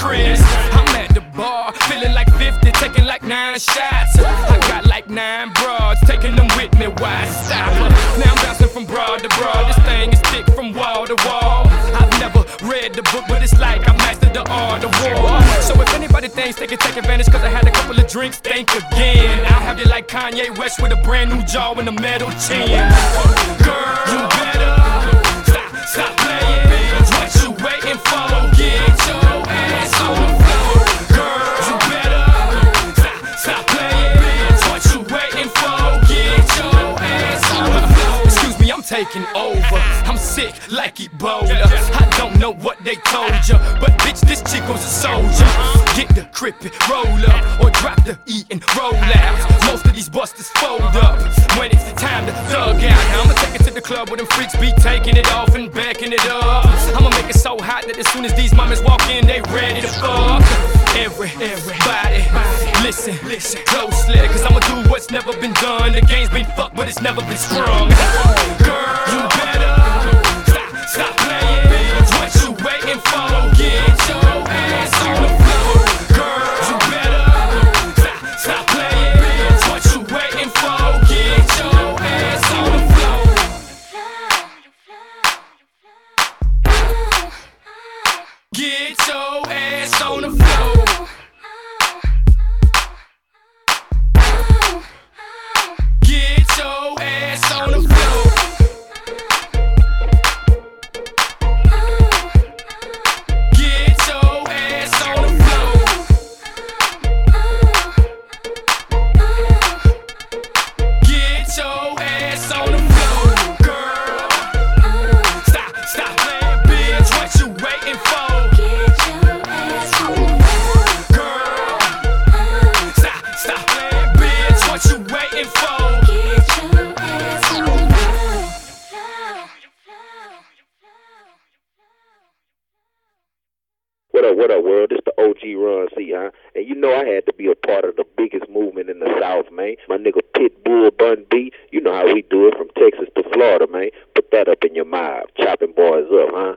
Chris. I'm at the bar, feeling like 50, taking like nine shots. I got like nine broads, taking them with me. Why stop? Now I'm bouncing from broad to broad. This thing is thick from wall to wall. I've never read the book, but it's like I mastered the art of war. So if anybody thinks they can take advantage, cause I had a couple of drinks, think again. I'll have you like Kanye West with a brand new jaw and a metal chin. Girl, you better. Taking over. I'm sick like Ebola. I don't know what they told ya, but bitch, this chico's a soldier. Get the crippin', roll up, or drop the E and roll out. Most of these busters fold up when it's time to thug out. Now I'ma take it to the club where them freaks be taking it off and backing it up. I'ma make it so hot that as soon as these mamas walk in, they ready to fuck. Every, everybody, listen, listen closely, cause I'ma do what's never been done. The game's been fucked, but it's never been sprung. Get up, what up, world? It's the OG Bun B, huh? And you know I had to be a part of the biggest movement in the South, man. My nigga Pitbull Bun B, you know how we do it from Texas to Florida, man. Put that up in your mouth. Chopping boys up, huh?